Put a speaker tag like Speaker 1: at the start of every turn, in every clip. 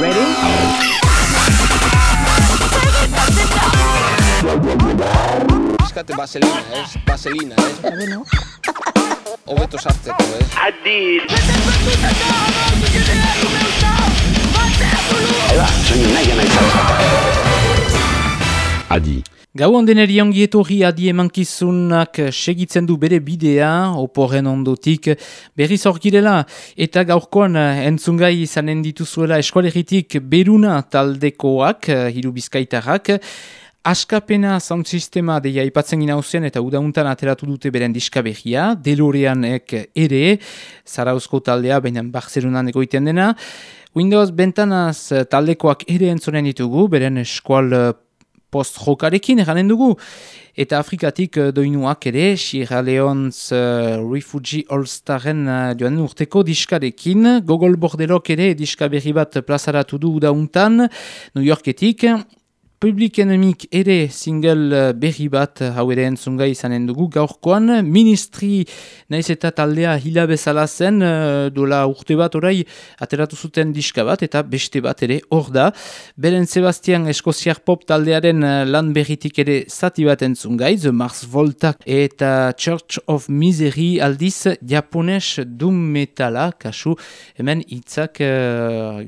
Speaker 1: Ready?
Speaker 2: Eskate vaselina, ez? Vaselina, ez?
Speaker 1: Bueno.
Speaker 2: Hobeto sartzeko, ez?
Speaker 3: Adid.
Speaker 4: Adi.
Speaker 5: Gau ondeneri ongi etorri adi emankizunak segitzen du bere bidea, oporen ondotik berri zorgirela, eta gaurkoan entzungai izanen dituzuela eskualeritik beruna taldekoak, hiru bizkaitarrak, Askapena sound sistema deia ipatzen gina hausen eta udauntan ateratu dute beren diska behia, deloreanek ere, zarauzko taldea, baina bakzerunan egoiten dena. Windows Bentanaz taldekoak ere entzonen ditugu, beren eskual post-jokarekin eganen dugu. Eta Afrikatik uh, doinuak ere, Sierra Leone's uh, Refugee All-Starren uh, joan urteko diskarekin. Gogol Bordelok ere diska berri bat plazaratu du dauntan, New Yorketik. Public Enemik ere single uh, berri bat hau ere entzunga izanen dugu gaurkoan. Ministri naiz eta taldea hila bezala zen uh, dola urte bat orai ateratu zuten diska bat eta beste bat ere hor da. Beren Sebastian Eskoziar pop taldearen lan berritik ere zati bat entzungai, The Mars Voltak eta Church of Misery aldiz japones doom metala, kasu hemen hitzak uh,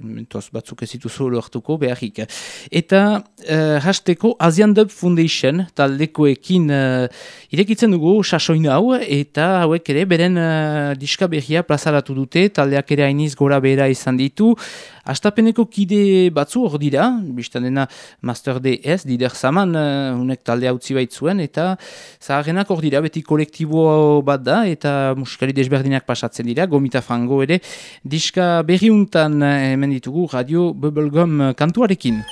Speaker 5: batzuk ez dituzu lortuko beharrik. Eta uh, hasteko Asian Dub Foundation taldekoekin uh, irekitzen dugu sasoin hau eta hauek ere beren uh, diska berria plazaratu dute taldeak ere hainiz gora behera izan ditu Astapeneko kide batzu hor dira, biztan dena Master DS, dider zaman, uh, unek talde utzi baitzuen, eta zaharrenak hor dira, beti kolektibo bat da, eta musikari desberdinak pasatzen dira, gomita fango ere, diska berriuntan hemen ditugu radio Bubblegum kantuarekin.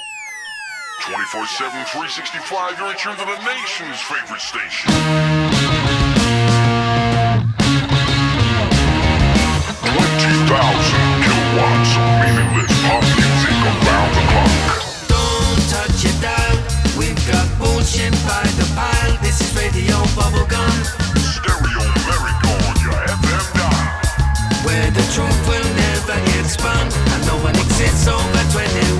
Speaker 6: 24 7, 365, you're in tune to the nation's favorite station. 20,000 kilowatts of meaningless pop music around the clock.
Speaker 7: Don't touch it down. We've got bullshit by the pile. This is radio bubblegum.
Speaker 6: Stereo America on your FM dial.
Speaker 7: Where the truth will never get spun. And no one exists over 21.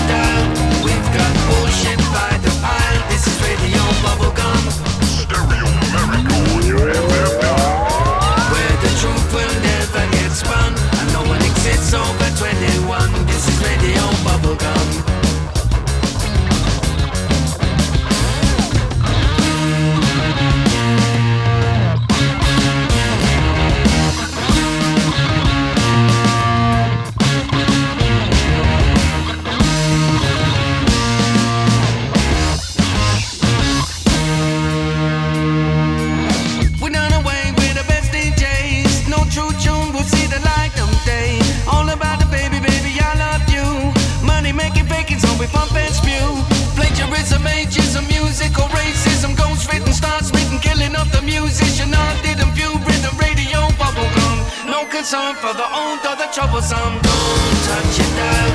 Speaker 7: so we pump and spew. Plagiarism, ageism, musical racism. Ghost written, stars written, killing up the musician. All didn't view rhythm, radio, bubblegum. No concern for the old or the troublesome. Don't touch it down.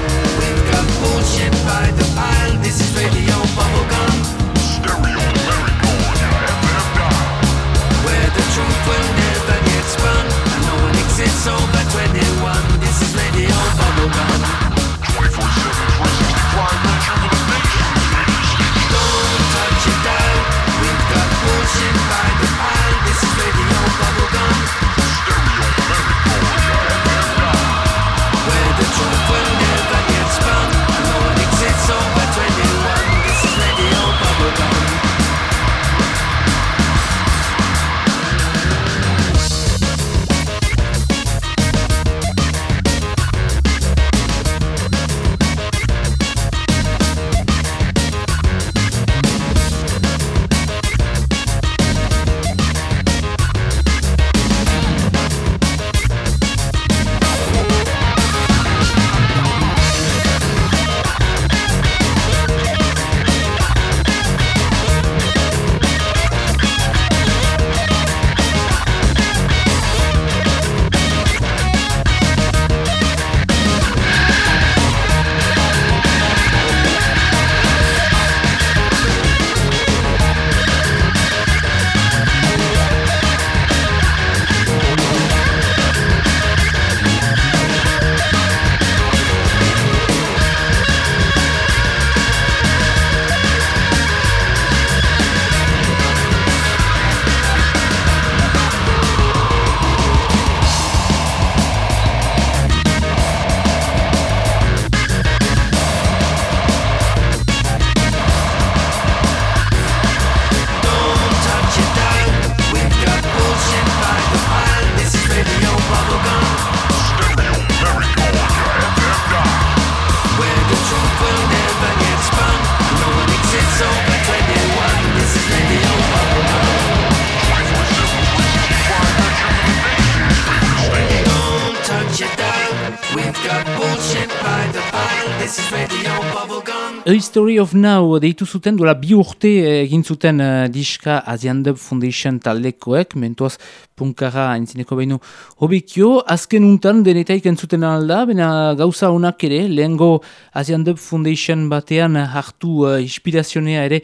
Speaker 5: History of Now deitu zuten duela bi urte egin zuten eh, diska Asian Dub Foundation taldekoek, mentuaz punkara entzineko behin hobekio, azken untan denetaik entzuten alda, bena gauza honak ere, lehengo Asian Dub Foundation batean hartu uh, inspirazionea ere,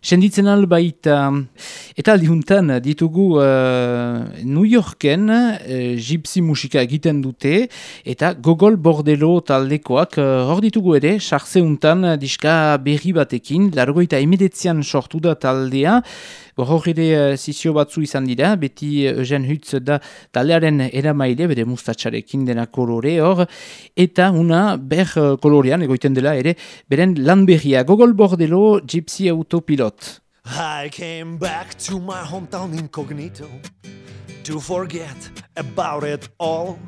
Speaker 5: Senditzen albaita, eta aldihuntan ditugu uh, New Yorken uh, gypsy musika egiten dute, eta Gogol Bordelo taldekoak uh, hor ditugu ere, sarzeuntan diska berri batekin, largoita emedetzian sortu da taldea, Hor ere uh, zizio batzu izan dira, beti uh, Eugen Hutz da taldearen eramaile, bere mustatxarekin dena kolore hor, eta una ber uh, kolorean, egoiten dela ere, beren lan berria, Gogol Bordelo Gypsy Autopilot.
Speaker 8: I came back to my hometown incognito to forget about it all.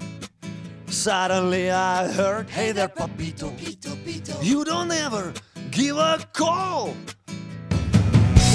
Speaker 8: Suddenly I heard, hey there, papito, you don't ever give a call.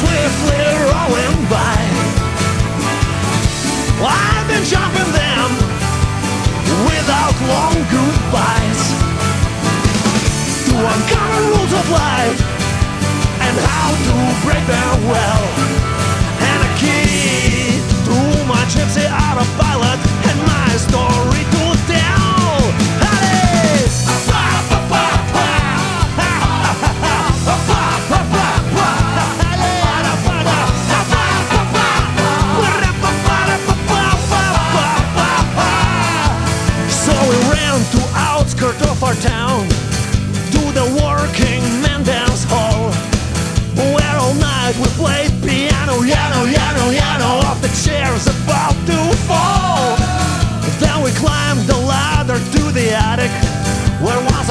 Speaker 8: swiftly rolling by. I've been jumping them without long goodbyes. To uncover rules of life and how to break them well. And a key to my gypsy autopilot and my story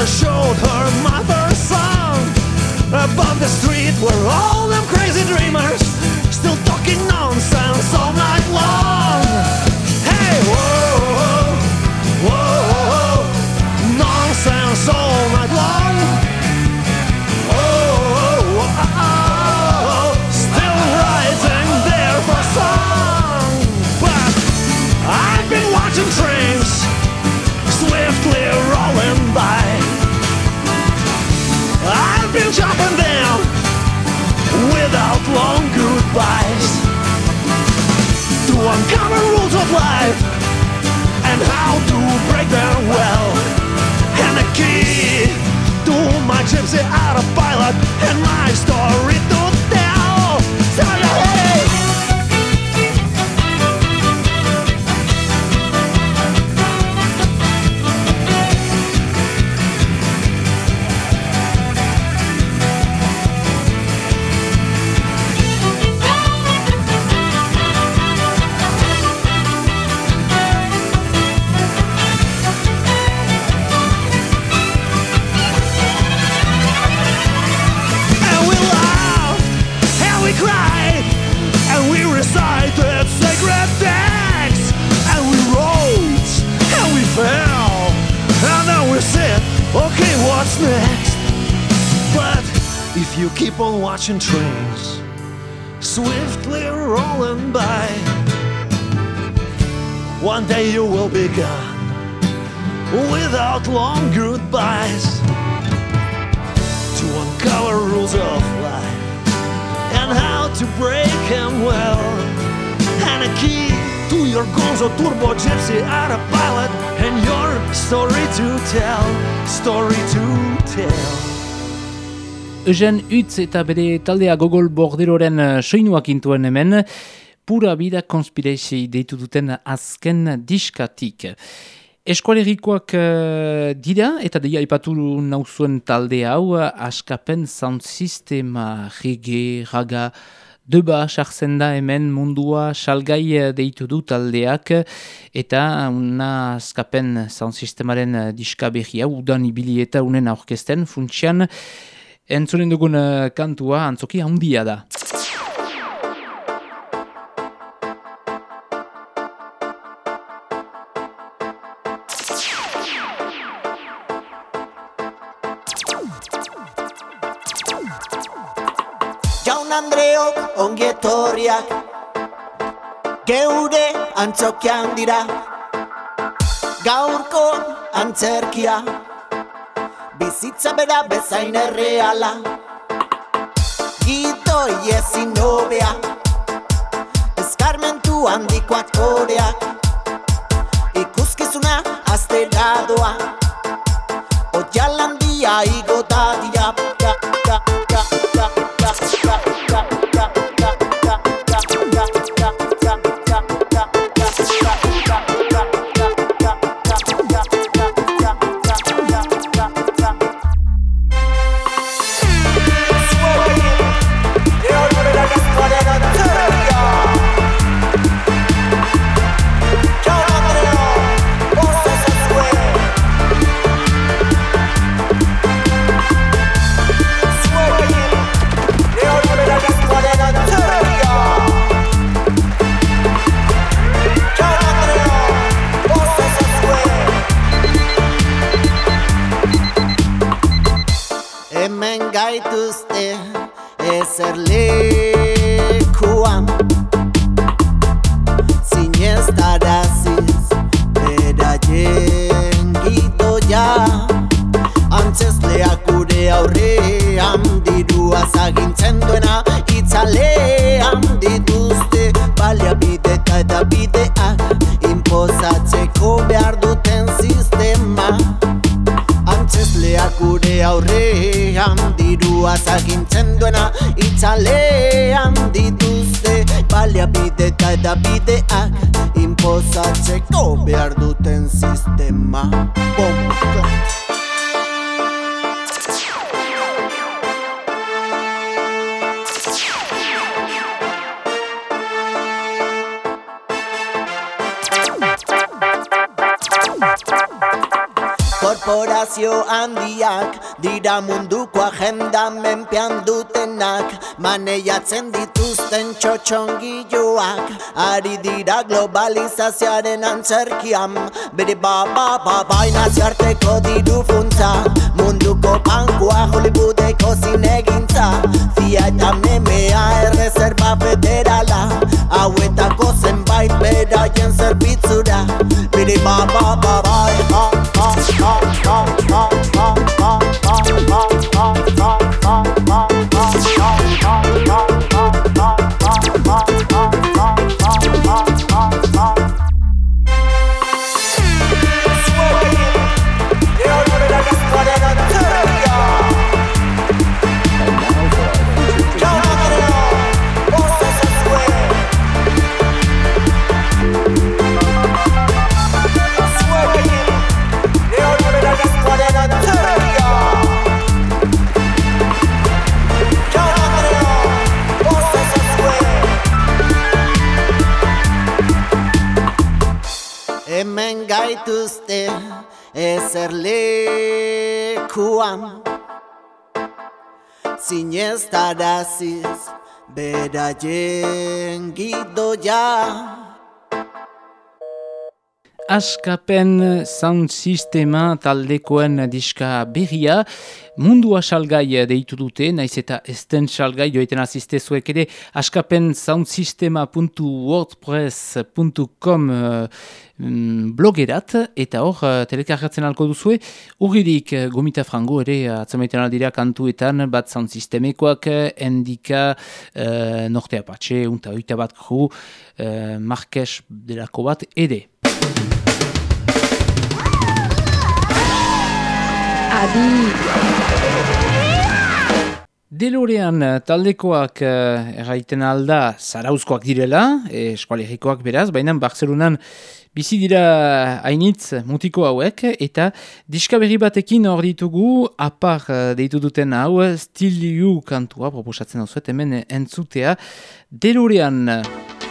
Speaker 8: showed her mother's song. Above the street were all them crazy dreamers uncover rules of life and how to break them well. And the key to my gypsy autopilot and my watching trains swiftly rolling by, one day you will be gone without long goodbyes to uncover rules of life and how to break them well. And a key to your Gonzo Turbo Gypsy autopilot and your story to tell, story to tell.
Speaker 5: Eugen Utz eta bere taldea Gogol Borderoren eh, soinuak intuen hemen, pura vida conspiracy deitu duten azken diskatik. Eskualerikoak uh, dira, eta deia ipatu nauzuen talde hau, askapen sound sistema, reggae, raga, Deba sartzen da hemen mundua salgai deitu du taldeak. Eta una azkapen sound sistemaren diska behia udan ibili eta unen aurkesten funtsian entzunen dugun kantua antzoki handia da.
Speaker 9: ongetorriak Geure antzokian dira Gaurko antzerkia Bizitza bera bezain erreala. Gito iezin nobea Eskarmentu handiko akoreak Ikuskizuna azte dadoa Ojalandia igotadia dira munduko agenda menpean dutenak maneiatzen dituzten txotxongiloak. Ari dira globalizazioaren antzerkian bere baba baba inaziarteko diru funtza munduko pankua Hollywoodeko zinegintza. Fia eta memea erreserba federala. Hauetako zenbait beraien zerbitzura. Bere baba lekuan Zinez taraziz beraien gidoia
Speaker 5: Askapen sound sistema taldekoen diska berria, mundua salgai deitu dute, naiz eta esten salgai joiten azizte zuek ere, askapen soundsistema.wordpress.com uh, mm, blogerat, eta hor uh, telekarratzen alko duzue, urridik uh, gomita frango ere atzamaiten aldira kantuetan, bat sound sistemekoak, endika, uh, norte apatxe, unta oita bat kru, uh, markes delako bat, ere. Adi!
Speaker 10: Delorean eh, taldekoak eh, erraiten alda zarauzkoak direla, eh, eskualerikoak beraz, baina Barcelonan bizi dira hainitz mutiko hauek, eta diska berri batekin hor ditugu, apar deitu duten hau, Still You kantua proposatzen hau hemen entzutea Delorean.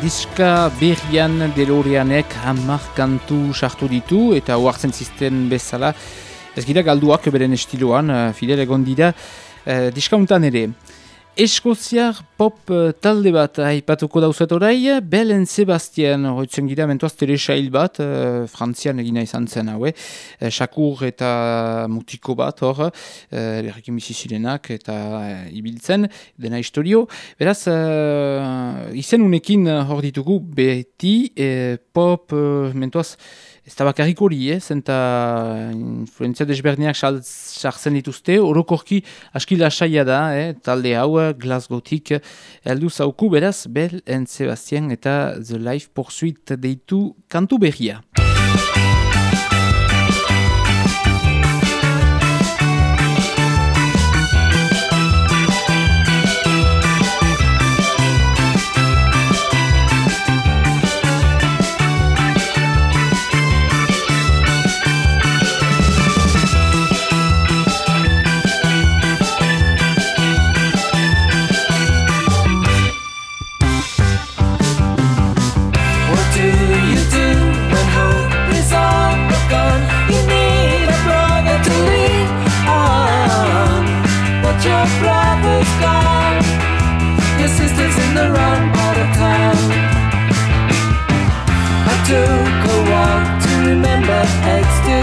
Speaker 5: Diska berrian delorianek hamar kantu sartu ditu eta oartzen zisten bezala ez gira galduak beren estiloan, uh, fidel egon dira uh, diska untan ere. Eskoziar pop uh, talde bat aipatuko dauzet orai, Belen Sebastian, hoitzen gira, mentuaz telesail bat, uh, frantzian egina izan zen haue, uh, Shakur eta mutiko bat hor, uh, lerrekin bizizirenak eta uh, ibiltzen, dena historio. Beraz, uh, izen unekin hor ditugu beti uh, pop, uh, mentuaz, Ez da bakarrik hori, eh? zenta influenzia desberdinak sartzen dituzte, orokorki askila saia da, eh? talde hau, Glasgow-tik, eldu zauku beraz, Bel and Sebastian eta The Life Pursuit deitu kantu berria.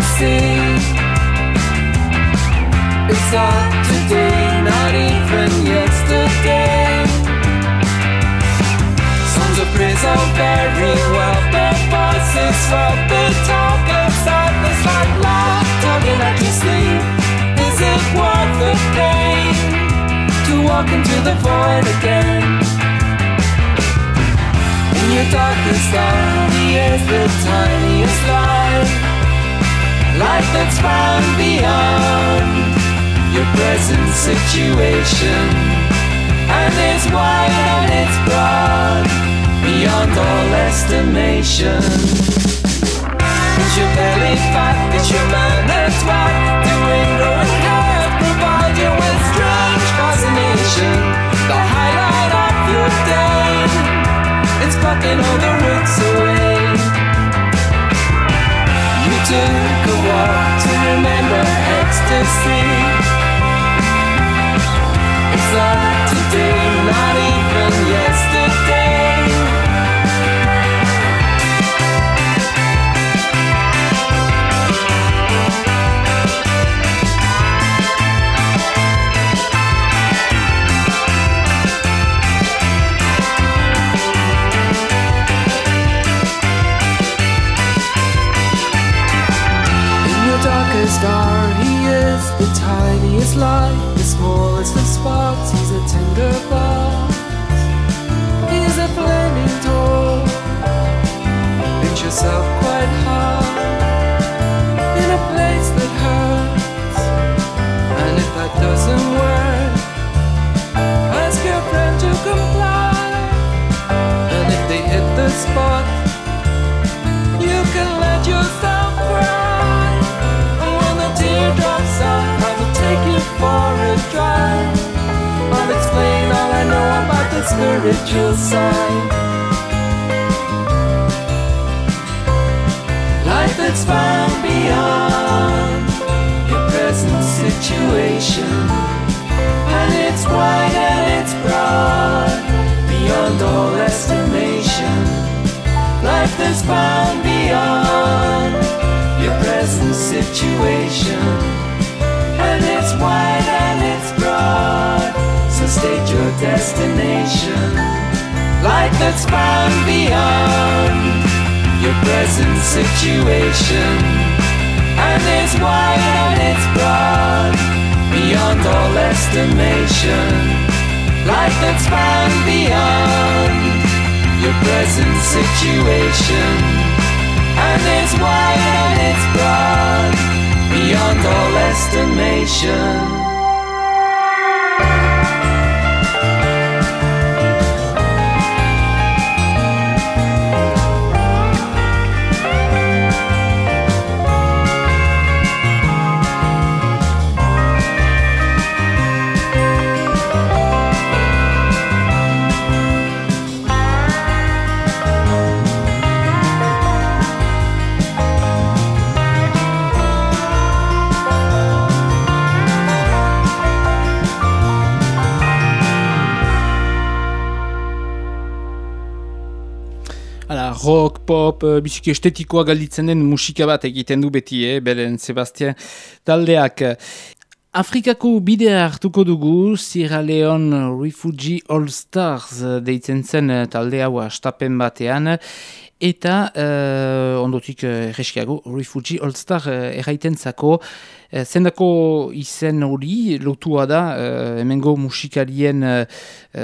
Speaker 11: Ecstasy. It's not today, not even yesterday. Songs of praise are very well, but voices for the talk of sadness like love talking at your sleep. Is it worth the pain to walk into the void again? In your darkest hour, is the tiniest light, light that's found beyond your present situation and it's wide and it's broad beyond all estimation. Is your belly fat? Is your man that's why the window and hair provide you with strange fascination? The highlight of your day, it's plucking all the roots away. Took a walk to remember ecstasy. It's not today, not even tiniest light, the smallest of sparks. Spiritual side. Life that's found beyond your present situation. And it's wide and it's broad, beyond all estimation life that's found beyond your present situation. Destination. Life that's found beyond your present situation. And it's wide and it's broad, beyond all estimation. Life that's found beyond your present situation. And it's wide and it's broad, beyond all estimation.
Speaker 5: Rock, pop, uh, biziki estetikoa galditzen den musika bat egiten du beti, eh, beren Sebastian taldeak. Afrikako bidea hartuko dugu, Sierra Leone Refugee All Stars deitzen zen talde hau astapen batean, eta uh, ondotik uh, Refugee All Star uh, erraiten zako, E, zendako izen hori lotua da e, hemengo musikarien e,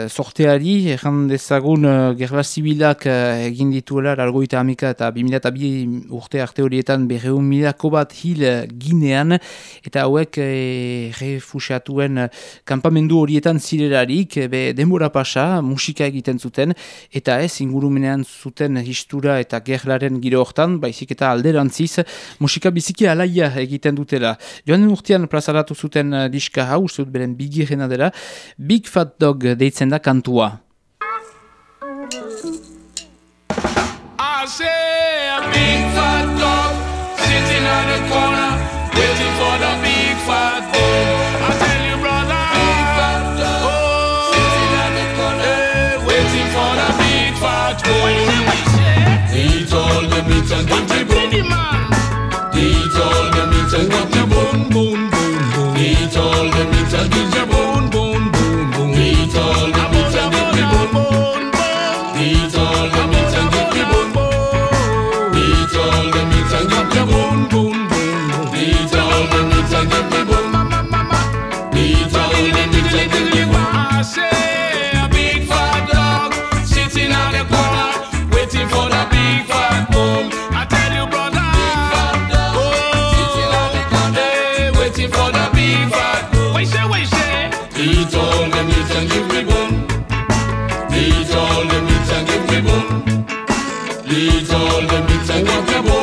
Speaker 5: sorteari, erran dezagun e, gerla zibilak egin dituela largoita amika eta 2002 urte arte horietan berreun milako bat hil ginean. Eta hauek e, refusiatuen kampamendu horietan zirelarik be, denbora pasa musika egiten zuten. Eta ez ingurumenean zuten histura eta gerlaren giro hortan, baizik eta alderantziz musika biziki alaia egiten dutela. Joan urtean plazaratu zuten uh, diska hau, dut beren bigirena dela, Big Fat Dog deitzen da kantua.
Speaker 12: I say a big fat dog sitting on the corner the and give me bone. Eat all the meat and give me bone. Eat all the meat and give me bone,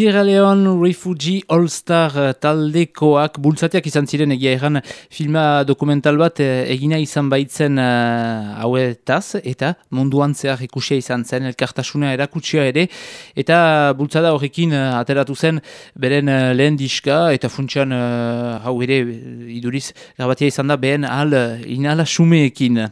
Speaker 5: Sierra Leone Refugee All Star eh, taldekoak bultzateak izan ziren egia erran filma dokumental bat eh, egina izan baitzen uh, hauetaz eta munduan zehar ikusia izan zen elkartasuna erakutsia ere eta bultzada horrekin ateratu zen beren lehen diska eta funtsian uh, hau ere iduriz grabatia izan da behen al inala sumeekin.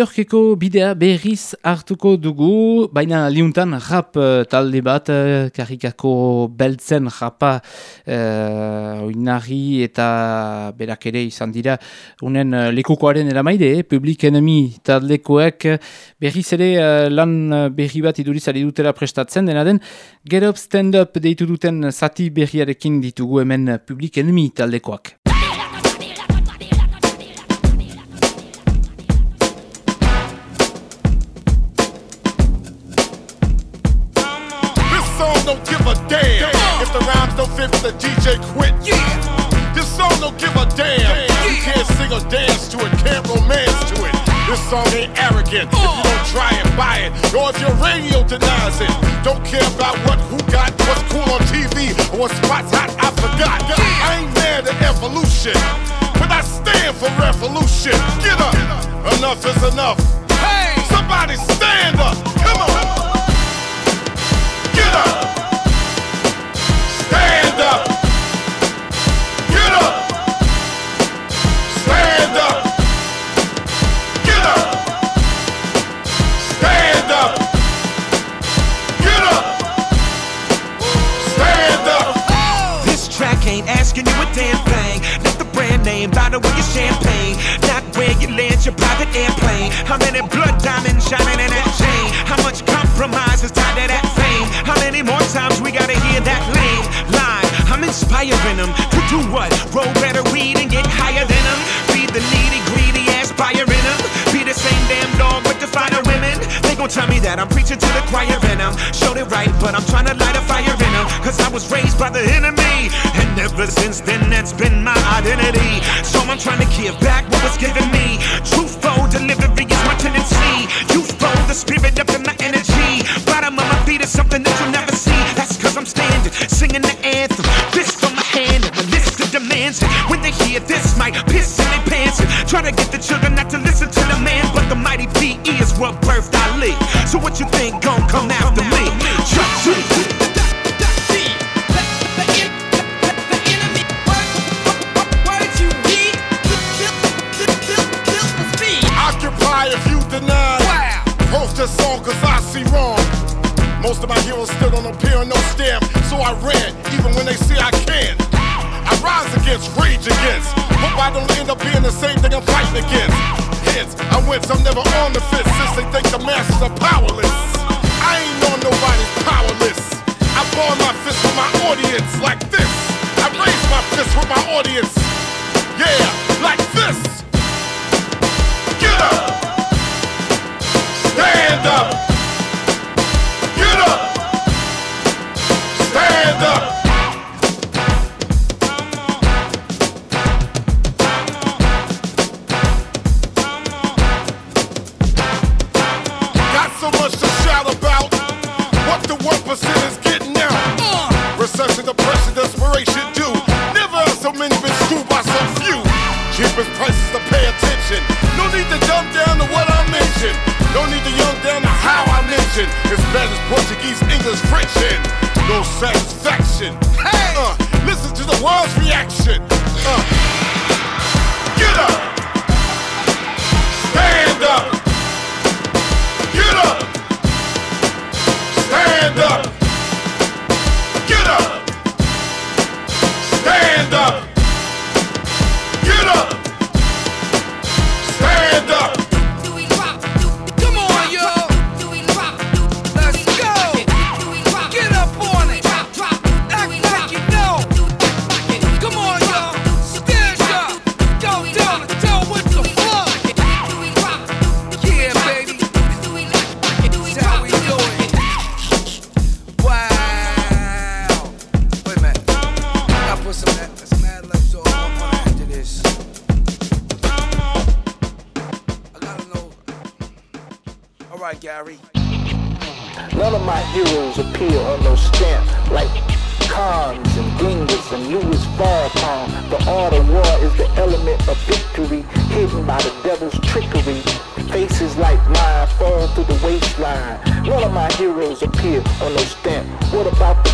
Speaker 5: Yorkeko bidea berriz hartuko dugu, baina liuntan rap uh, talde bat, uh, karikako beltzen rapa uh, oinari eta berak ere izan dira unen uh, lekukoaren eramaide, eh? Public Enemy taldekoek berriz ere uh, lan berri bat iduriz ari dutela prestatzen, dena den Get Up Stand Up deitu duten zati berriarekin ditugu hemen Public Enemy taldekoak.
Speaker 13: Damn. If the rhymes don't fit, the DJ quit. This song don't give a damn. You can't sing or dance to it, can't romance to it. This song ain't arrogant. If you don't try it, buy it. Or if your radio denies it, don't care about what who got what's cool on TV or what spots hot. I forgot. I ain't mad at evolution, but I stand for revolution. Get up. Enough is enough. Hey, somebody stand up. Come on. Get up.
Speaker 14: To the choir and I'm showed it right, but I'm trying to light a fire in them. Cause I was raised by the enemy. And ever since then, that's been my identity. So I'm trying to give back what was given me.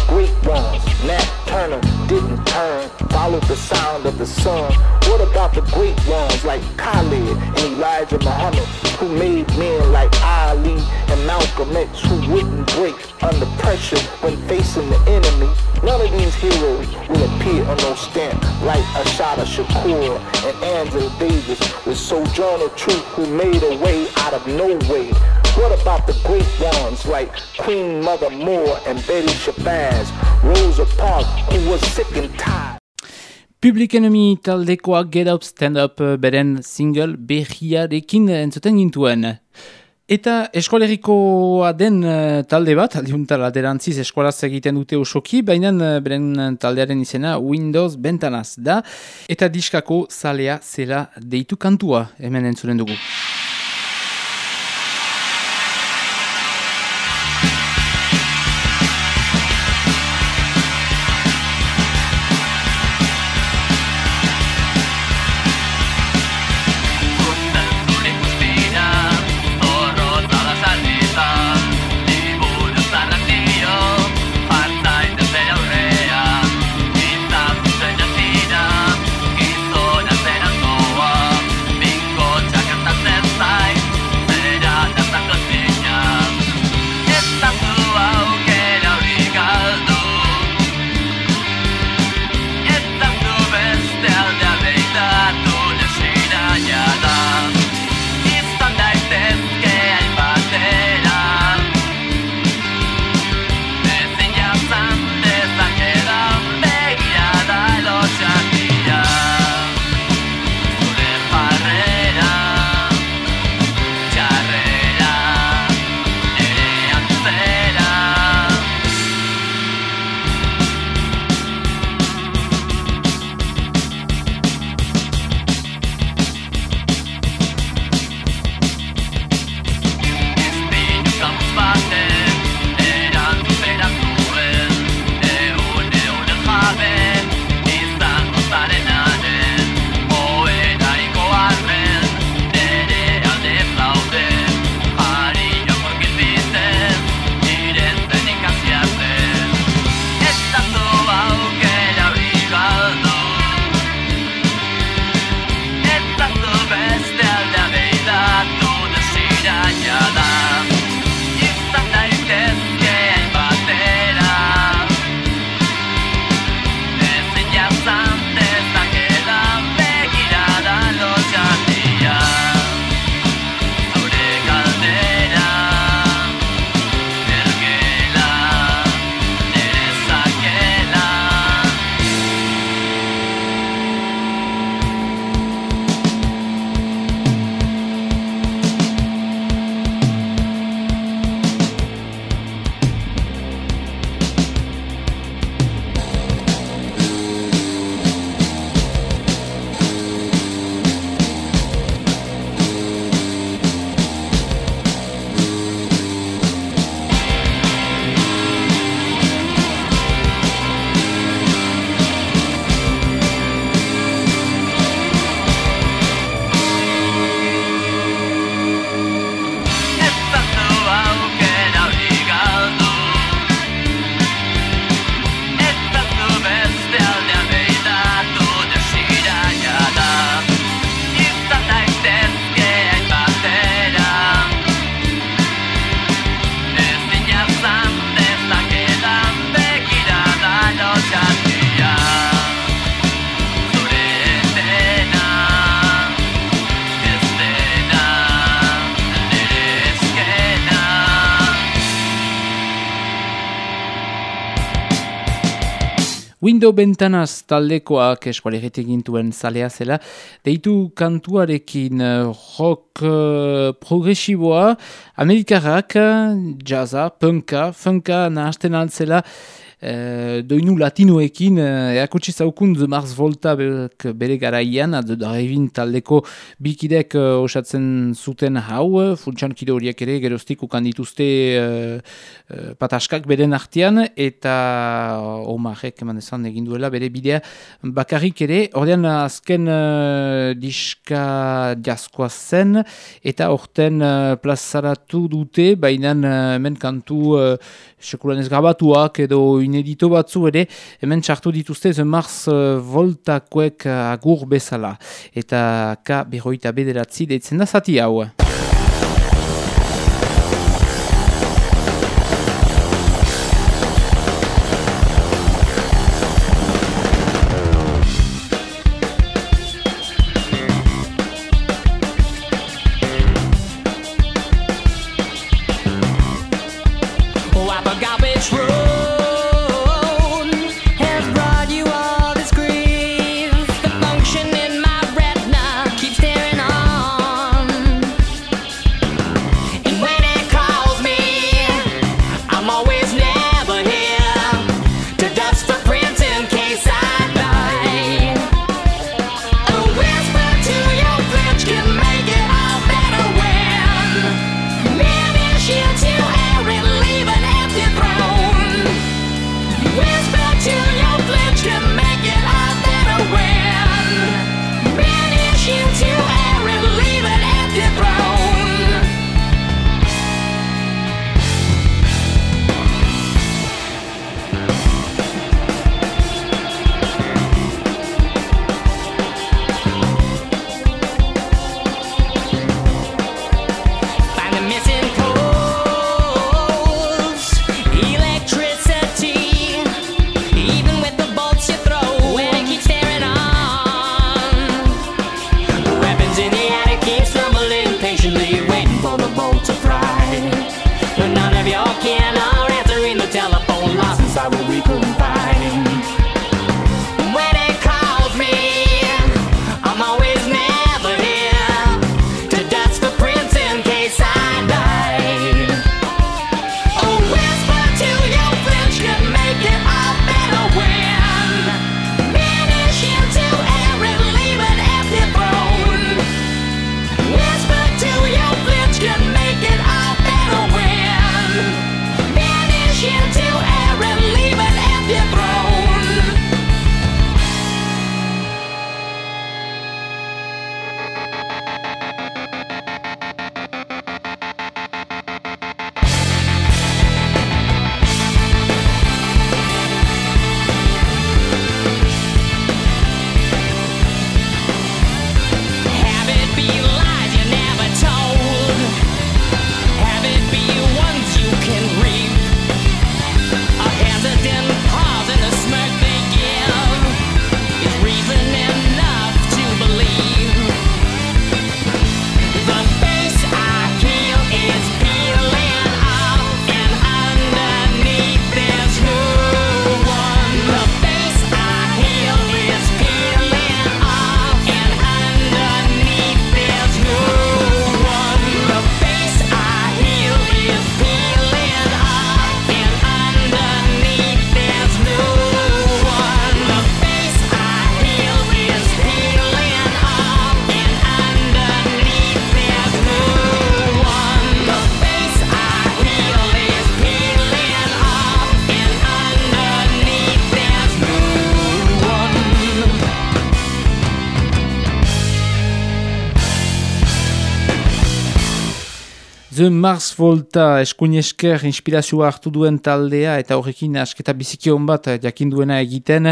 Speaker 15: Great ones? Nat Turner didn't turn, followed the sound of the sun. What about the great ones like Khalid and Elijah Muhammad, who made men like Ali and Malcolm X, who wouldn't break under pressure when facing the enemy? None of these heroes will appear on no stamp like Ashada Shakur and Angela Davis with Sojourner Truth who made a way out of no way. What about the great ones like Queen Mother Moore and Betty Shabazz, Rosa Parks who was sick and tired?
Speaker 5: Public Enemy taldekoa Get Up Stand Up eh, beren single berriarekin entzuten gintuen. Eta eskolerikoa den uh, talde bat, aldiuntar aderantziz eskolaz egiten dute osoki, baina uh, beren taldearen izena Windows Bentanaz da, eta diskako zalea zela deitu kantua hemen entzuren dugu. Window Bentanaz taldekoak eskualegetik gintuen zalea zela, deitu kantuarekin uh, rock uh, progresiboa, amerikarrak, jazza, punka, funka nahazten altzela, Uh, doinu latinoekin uh, eakutsi zaukun The Mars Volta bere garaian, Driving taldeko bikidek uh, osatzen zuten hau, funtsan kide horiek ere geroztik ukan dituzte uh, pataskak beren artean, eta omarek eman ezan egin duela bere bidea bakarrik ere, ordean azken uh, diska jaskoa zen, eta orten uh, plazaratu dute, baina uh, men kantu sekulan ez grabatuak edo inedito batzu ere, hemen txartu dituzte The Mars uh, Voltakoek uh, agur bezala. Eta ka berroita bederatzi deitzen da zati hau.
Speaker 12: The
Speaker 5: Mars Volta eskuinesker inspirazioa hartu duen taldea eta horrekin asketa bizikion bat jakin duena egiten.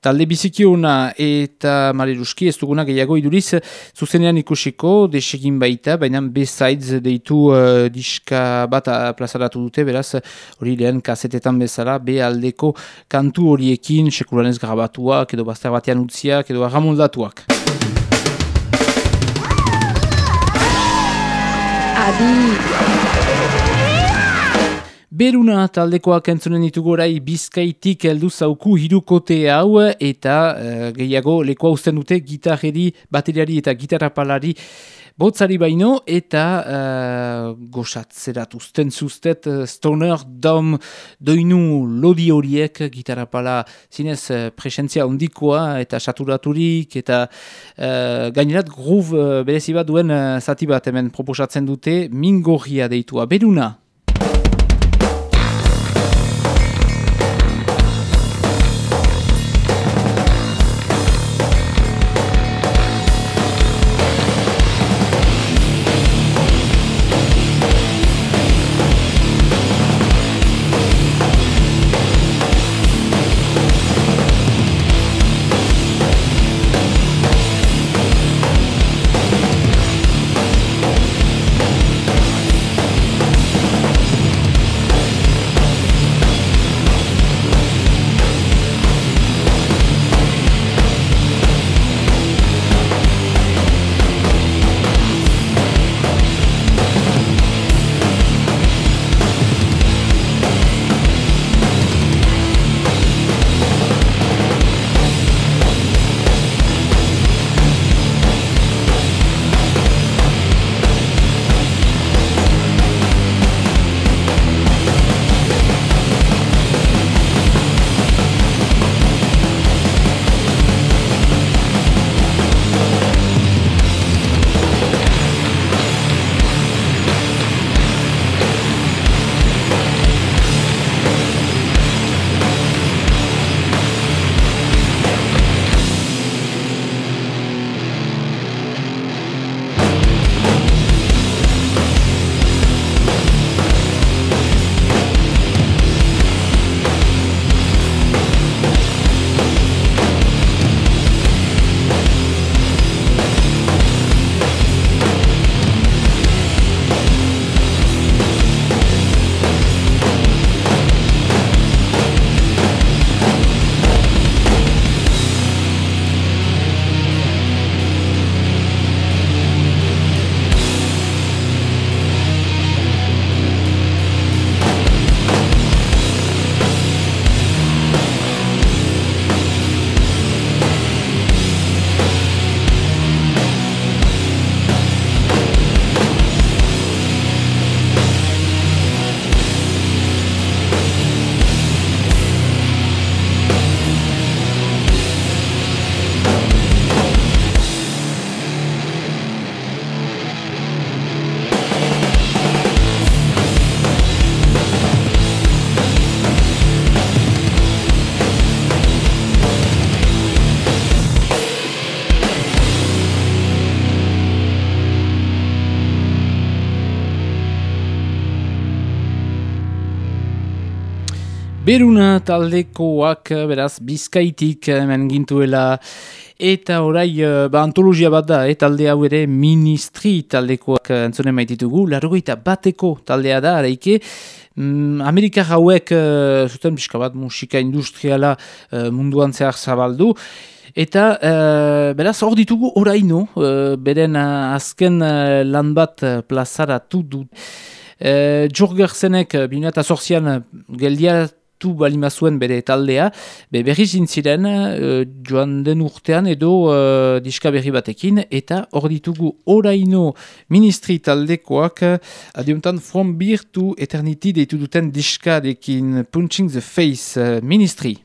Speaker 5: Talde bizikiona eta maleruski ez duguna gehiago iduriz zuzenean ikusiko desegin baita, baina besides deitu uh, diska bat plazaratu dute, beraz hori lehen kasetetan bezala, be aldeko kantu horiekin sekulanez grabatuak edo bazter batean utziak edo arramoldatuak. 阿弟。Beruna taldekoak entzunen ditugu orai bizkaitik heldu zauku hirukote hau eta eh, gehiago leku hausten dute gitarreri, bateriari eta gitarrapalari botzari baino eta uh, gosatzerat usten zuztet uh, stoner dom doinu lodi horiek gitarrapala zinez uh, presentzia ondikoa eta saturaturik eta uh, gainerat groove uh, berezi bat duen uh, zati bat hemen proposatzen dute mingorria deitua. Beruna! Beruna taldekoak, beraz, bizkaitik hemen gintuela, eta orai, eh, ba, antologia bat da, e, talde hau ere ministri taldekoak eh, entzonen maititugu, largoita bateko taldea da, araike, mm, Amerika hauek, zuten pixka bat musika industriala munduan zehar zabaldu, Eta, uh, beraz, hor ditugu oraino, uh, beren azken uh, lan bat plazaratu du. Uh, Jorgersenek, uh, bineta sorzian, uh, geldiatu balimazuen bere taldea, be berri zintziren uh, joan den urtean edo uh, diska berri batekin, eta hor ditugu oraino ministri taldekoak, uh, adiuntan From Beer to Eternity deitu duten diska dekin Punching the Face uh, ministri.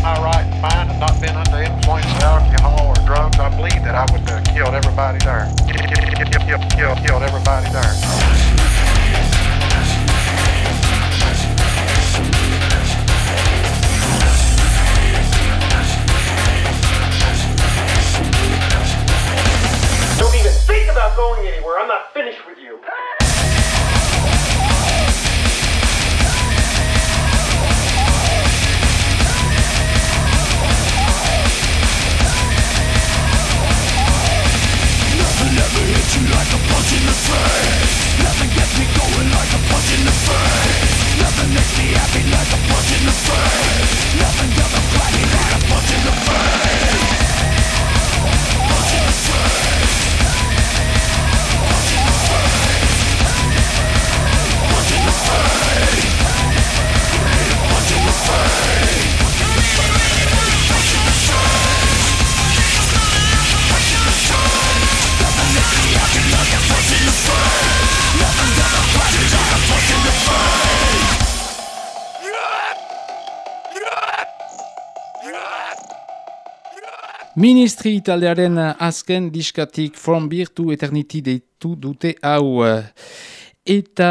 Speaker 16: all
Speaker 17: right.
Speaker 5: Ministri taldearen azken diskatik From Beer to Eternity deitu dute hau. Eta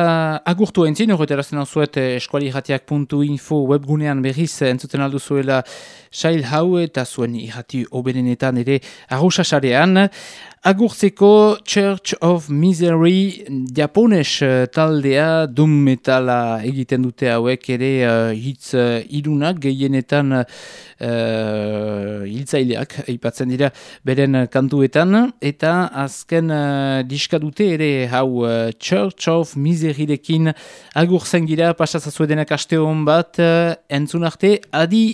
Speaker 5: agurtu entzin, horretarazten zuet eskualiratiak.info webgunean berriz entzuten aldu zuela sail hau eta zuen irrati oberenetan ere arruxasarean. Agurtzeko Church of Misery japones eh, taldea dum metala egiten dute hauek ere uh, hitz uh, irunak gehienetan uh, hiltzaileak aipatzen dira beren kantuetan. Eta azken uh, diska dute ere hau uh, Church of Miseryrekin agurtzen gira pasatzazue denak aste hon bat uh, entzun arte
Speaker 2: adi